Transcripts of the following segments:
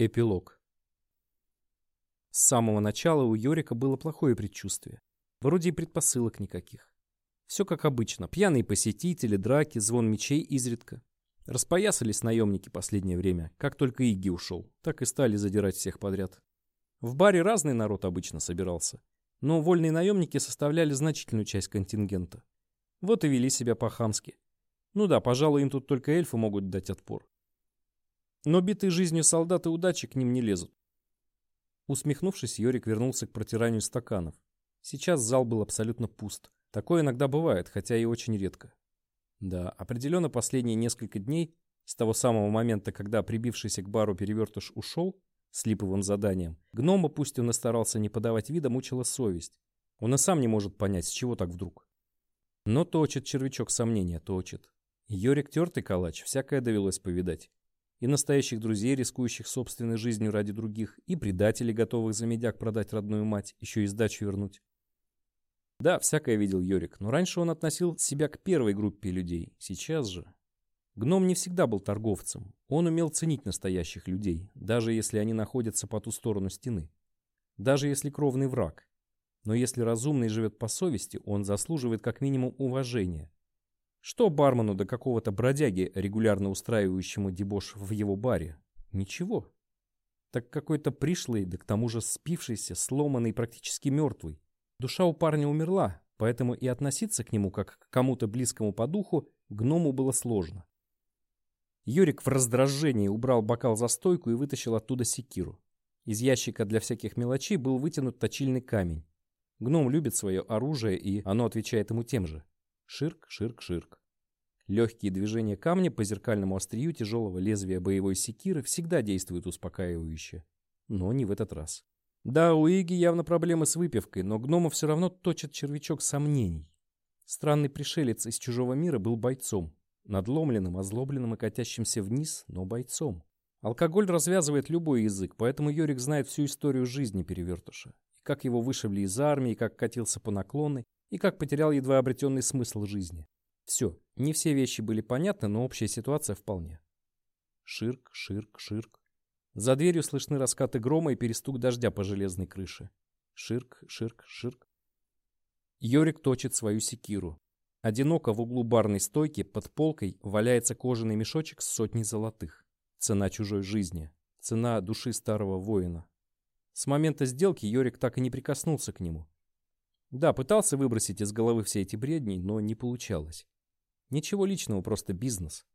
Эпилог. С самого начала у Йорика было плохое предчувствие. Вроде и предпосылок никаких. Все как обычно. Пьяные посетители, драки, звон мечей изредка. Распоясались наемники последнее время. Как только Иги ушел, так и стали задирать всех подряд. В баре разный народ обычно собирался. Но вольные наемники составляли значительную часть контингента. Вот и вели себя по-хамски. Ну да, пожалуй, им тут только эльфы могут дать отпор. Но битые жизнью солдаты удачи к ним не лезут. Усмехнувшись, Йорик вернулся к протиранию стаканов. Сейчас зал был абсолютно пуст. Такое иногда бывает, хотя и очень редко. Да, определенно последние несколько дней, с того самого момента, когда прибившийся к бару перевертыш ушел с липовым заданием, гнома, пусть он и старался не подавать вида, мучила совесть. Он и сам не может понять, с чего так вдруг. Но точит червячок сомнения, точит. Йорик тертый калач, всякое довелось повидать и настоящих друзей, рискующих собственной жизнью ради других, и предателей, готовых за медяк продать родную мать, еще и сдачу вернуть. Да, всякое видел Йорик, но раньше он относил себя к первой группе людей, сейчас же... Гном не всегда был торговцем, он умел ценить настоящих людей, даже если они находятся по ту сторону стены. Даже если кровный враг. Но если разумный живет по совести, он заслуживает как минимум уважения, что бармену до какого-то бродяги, регулярно устраивающему дебош в его баре? Ничего. Так какой-то пришлый, да к тому же спившийся, сломанный, практически мертвый. Душа у парня умерла, поэтому и относиться к нему, как к кому-то близкому по духу, гному было сложно. Юрик в раздражении убрал бокал за стойку и вытащил оттуда секиру. Из ящика для всяких мелочей был вытянут точильный камень. Гном любит свое оружие, и оно отвечает ему тем же. Ширк, ширк, ширк. Легкие движения камня по зеркальному острию тяжелого лезвия боевой секиры всегда действуют успокаивающе. Но не в этот раз. Да, у Иги явно проблемы с выпивкой, но гнома все равно точит червячок сомнений. Странный пришелец из чужого мира был бойцом. Надломленным, озлобленным и катящимся вниз, но бойцом. Алкоголь развязывает любой язык, поэтому Йорик знает всю историю жизни перевертыша. И как его вышибли из армии, как катился по наклонной, и как потерял едва обретенный смысл жизни. Все, не все вещи были понятны, но общая ситуация вполне. Ширк, ширк, ширк. За дверью слышны раскаты грома и перестук дождя по железной крыше. Ширк, ширк, ширк. Йорик точит свою секиру. Одиноко в углу барной стойки под полкой валяется кожаный мешочек с сотней золотых. Цена чужой жизни. Цена души старого воина. С момента сделки Йорик так и не прикоснулся к нему. Да, пытался выбросить из головы все эти бредни, но не получалось. Ничего личного, просто бизнес.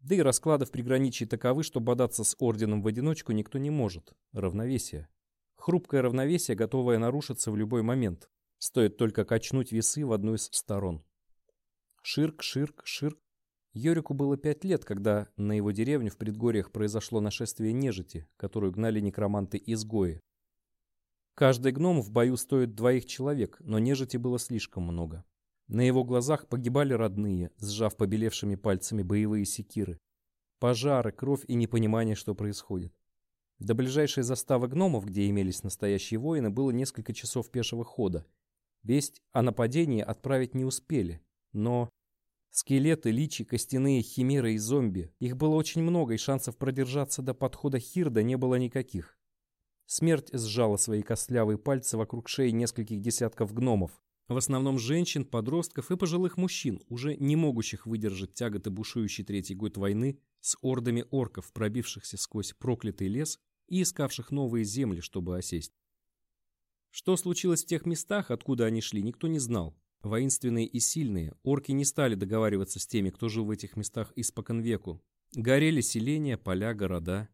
Да и расклады в приграничии таковы, что бодаться с орденом в одиночку никто не может. Равновесие. Хрупкое равновесие, готовое нарушиться в любой момент. Стоит только качнуть весы в одну из сторон. Ширк, ширк, ширк. Йорику было пять лет, когда на его деревню в предгорьях произошло нашествие нежити, которую гнали некроманты-изгои. Каждый гном в бою стоит двоих человек, но нежити было слишком много. На его глазах погибали родные, сжав побелевшими пальцами боевые секиры. Пожары, кровь и непонимание, что происходит. До ближайшей заставы гномов, где имелись настоящие воины, было несколько часов пешего хода. Весть о нападении отправить не успели, но... Скелеты, личи, костяные химеры и зомби. Их было очень много, и шансов продержаться до подхода Хирда не было никаких. Смерть сжала свои костлявые пальцы вокруг шеи нескольких десятков гномов. В основном женщин, подростков и пожилых мужчин, уже не могущих выдержать тяготы бушующей третий год войны с ордами орков, пробившихся сквозь проклятый лес и искавших новые земли, чтобы осесть. Что случилось в тех местах, откуда они шли, никто не знал. Воинственные и сильные, орки не стали договариваться с теми, кто жил в этих местах испокон веку. Горели селения, поля, города.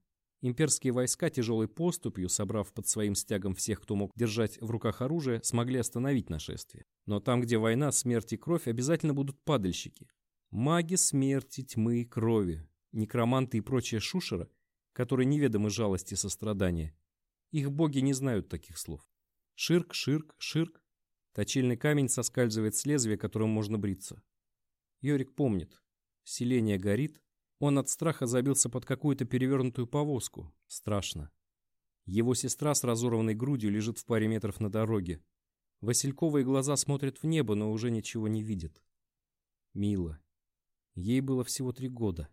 Имперские войска тяжелой поступью, собрав под своим стягом всех, кто мог держать в руках оружие, смогли остановить нашествие. Но там, где война, смерть и кровь, обязательно будут падальщики. Маги смерти, тьмы и крови, некроманты и прочая шушера, которые неведомы жалости и сострадания. Их боги не знают таких слов. Ширк, ширк, ширк. Точильный камень соскальзывает с лезвия, которым можно бриться. Йорик помнит. Селение горит, он от страха забился под какую-то перевернутую повозку. Страшно. Его сестра с разорванной грудью лежит в паре метров на дороге. Васильковые глаза смотрят в небо, но уже ничего не видят. Мило. Ей было всего три года.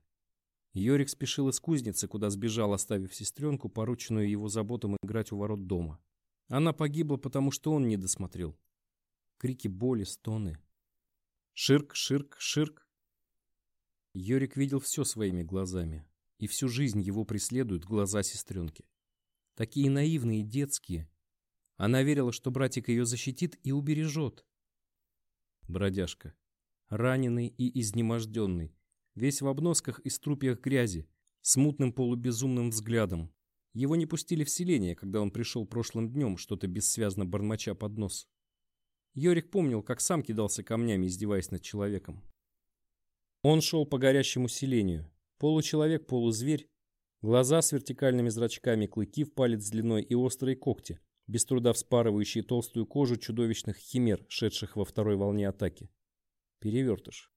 Йорик спешил из кузницы, куда сбежал, оставив сестренку, порученную его заботам играть у ворот дома. Она погибла, потому что он не досмотрел. Крики боли, стоны. Ширк, ширк, ширк. Йорик видел все своими глазами, и всю жизнь его преследуют глаза сестренки. Такие наивные, детские. Она верила, что братик ее защитит и убережет. Бродяжка. Раненый и изнеможденный, весь в обносках и струпьях грязи, с мутным полубезумным взглядом. Его не пустили в селение, когда он пришел прошлым днем, что-то бессвязно бормоча под нос. Йорик помнил, как сам кидался камнями, издеваясь над человеком. Он шел по горящему селению. Получеловек, полузверь, глаза с вертикальными зрачками, клыки в палец длиной и острые когти, без труда вспарывающие толстую кожу чудовищных химер, шедших во второй волне атаки. Перевертыш.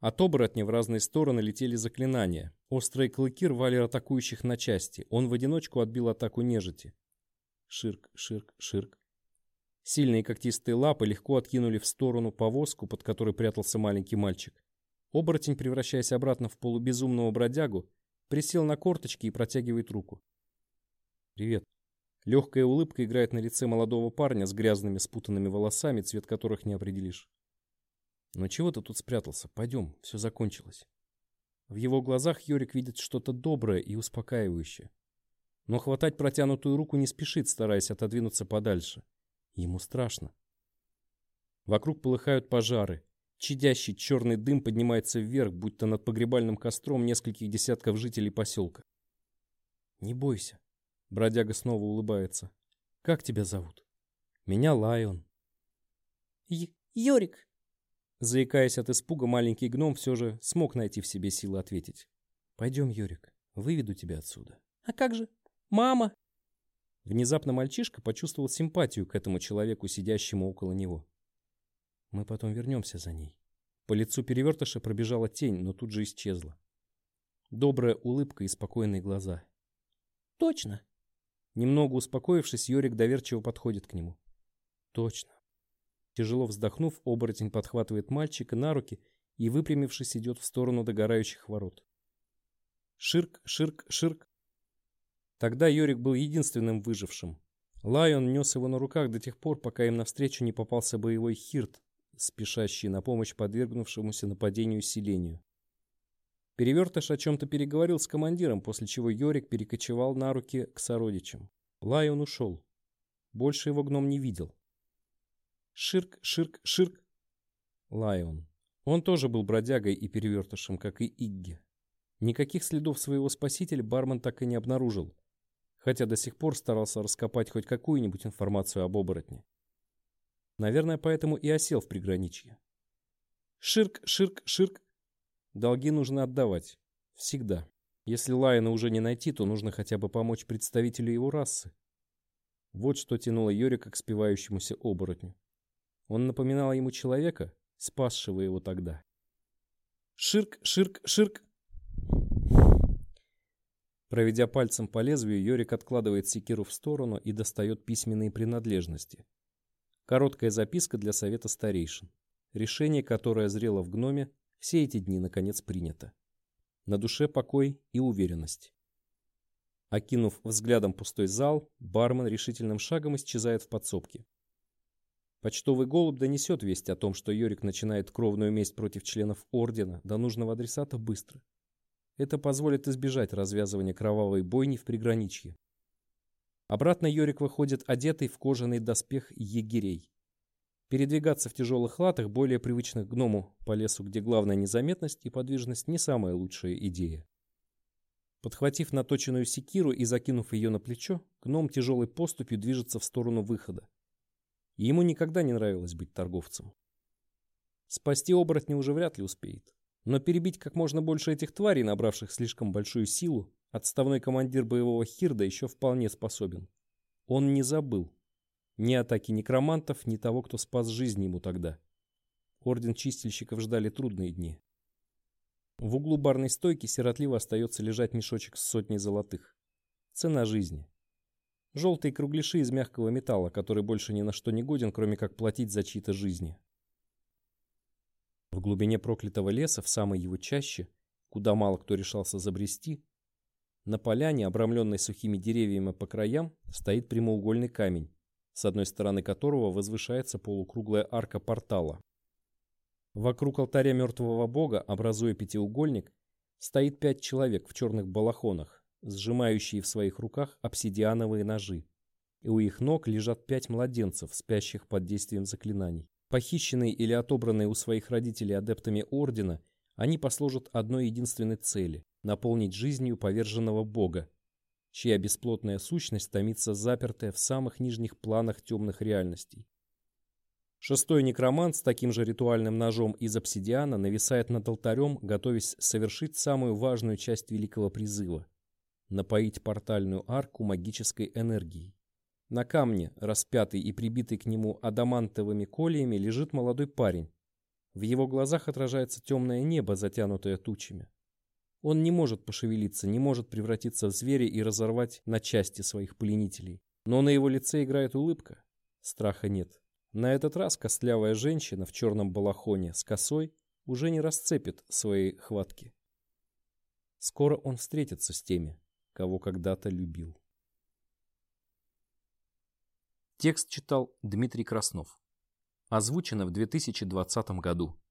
От оборотня в разные стороны летели заклинания. Острые клыки рвали атакующих на части. Он в одиночку отбил атаку нежити. Ширк, ширк, ширк. Сильные когтистые лапы легко откинули в сторону повозку, под которой прятался маленький мальчик. Оборотень, превращаясь обратно в полубезумного бродягу, присел на корточки и протягивает руку. «Привет». Легкая улыбка играет на лице молодого парня с грязными спутанными волосами, цвет которых не определишь. Но чего ты тут спрятался? Пойдем, все закончилось. В его глазах Йорик видит что-то доброе и успокаивающее. Но хватать протянутую руку не спешит, стараясь отодвинуться подальше. Ему страшно. Вокруг полыхают пожары. Чадящий черный дым поднимается вверх, будто над погребальным костром нескольких десятков жителей поселка. «Не бойся», — бродяга снова улыбается. «Как тебя зовут?» «Меня Лайон». «Йорик», Заикаясь от испуга, маленький гном все же смог найти в себе силы ответить. «Пойдем, Юрик, выведу тебя отсюда». «А как же? Мама?» Внезапно мальчишка почувствовал симпатию к этому человеку, сидящему около него. «Мы потом вернемся за ней». По лицу перевертыша пробежала тень, но тут же исчезла. Добрая улыбка и спокойные глаза. «Точно?» Немного успокоившись, Йорик доверчиво подходит к нему. «Точно». Тяжело вздохнув, оборотень подхватывает мальчика на руки и, выпрямившись, идет в сторону догорающих ворот. Ширк, ширк, ширк. Тогда Йорик был единственным выжившим. Лайон нес его на руках до тех пор, пока им навстречу не попался боевой хирт, спешащий на помощь подвергнувшемуся нападению селению. Перевертыш о чем-то переговорил с командиром, после чего Йорик перекочевал на руки к сородичам. Лайон ушел. Больше его гном не видел. Ширк, ширк, ширк. Лайон. Он тоже был бродягой и перевертышем, как и Игги. Никаких следов своего спасителя бармен так и не обнаружил, хотя до сих пор старался раскопать хоть какую-нибудь информацию об оборотне. Наверное, поэтому и осел в приграничье. Ширк, ширк, ширк. Долги нужно отдавать. Всегда. Если Лайона уже не найти, то нужно хотя бы помочь представителю его расы. Вот что тянуло Йорика к спивающемуся оборотню. Он напоминал ему человека, спасшего его тогда. Ширк, ширк, ширк. Проведя пальцем по лезвию, Йорик откладывает секиру в сторону и достает письменные принадлежности. Короткая записка для совета старейшин. Решение, которое зрело в гноме, все эти дни наконец принято. На душе покой и уверенность. Окинув взглядом пустой зал, бармен решительным шагом исчезает в подсобке. Почтовый голубь донесет весть о том, что Йорик начинает кровную месть против членов Ордена до нужного адресата быстро. Это позволит избежать развязывания кровавой бойни в приграничье. Обратно Йорик выходит одетый в кожаный доспех егерей. Передвигаться в тяжелых латах, более привычных гному по лесу, где главная незаметность и подвижность, не самая лучшая идея. Подхватив наточенную секиру и закинув ее на плечо, гном тяжелой поступью движется в сторону выхода. Ему никогда не нравилось быть торговцем. Спасти оборотня уже вряд ли успеет. Но перебить как можно больше этих тварей, набравших слишком большую силу, отставной командир боевого Хирда еще вполне способен. Он не забыл. Ни атаки некромантов, ни того, кто спас жизнь ему тогда. Орден чистильщиков ждали трудные дни. В углу барной стойки сиротливо остается лежать мешочек с сотней золотых. Цена жизни. Желтые кругляши из мягкого металла, который больше ни на что не годен, кроме как платить за чьи-то жизни. В глубине проклятого леса, в самой его чаще, куда мало кто решался забрести, на поляне, обрамленной сухими деревьями по краям, стоит прямоугольный камень, с одной стороны которого возвышается полукруглая арка портала. Вокруг алтаря мертвого бога, образуя пятиугольник, стоит пять человек в черных балахонах, сжимающие в своих руках обсидиановые ножи. И у их ног лежат пять младенцев, спящих под действием заклинаний. Похищенные или отобранные у своих родителей адептами Ордена, они послужат одной единственной цели – наполнить жизнью поверженного бога, чья бесплотная сущность томится запертая в самых нижних планах темных реальностей. Шестой некромант с таким же ритуальным ножом из обсидиана нависает над алтарем, готовясь совершить самую важную часть великого призыва – напоить портальную арку магической энергией. На камне, распятый и прибитый к нему адамантовыми колиями, лежит молодой парень. В его глазах отражается темное небо, затянутое тучами. Он не может пошевелиться, не может превратиться в зверя и разорвать на части своих пленителей. Но на его лице играет улыбка. Страха нет. На этот раз костлявая женщина в черном балахоне с косой уже не расцепит свои хватки. Скоро он встретится с теми, кого когда-то любил. Текст читал Дмитрий Краснов. Озвучено в 2020 году.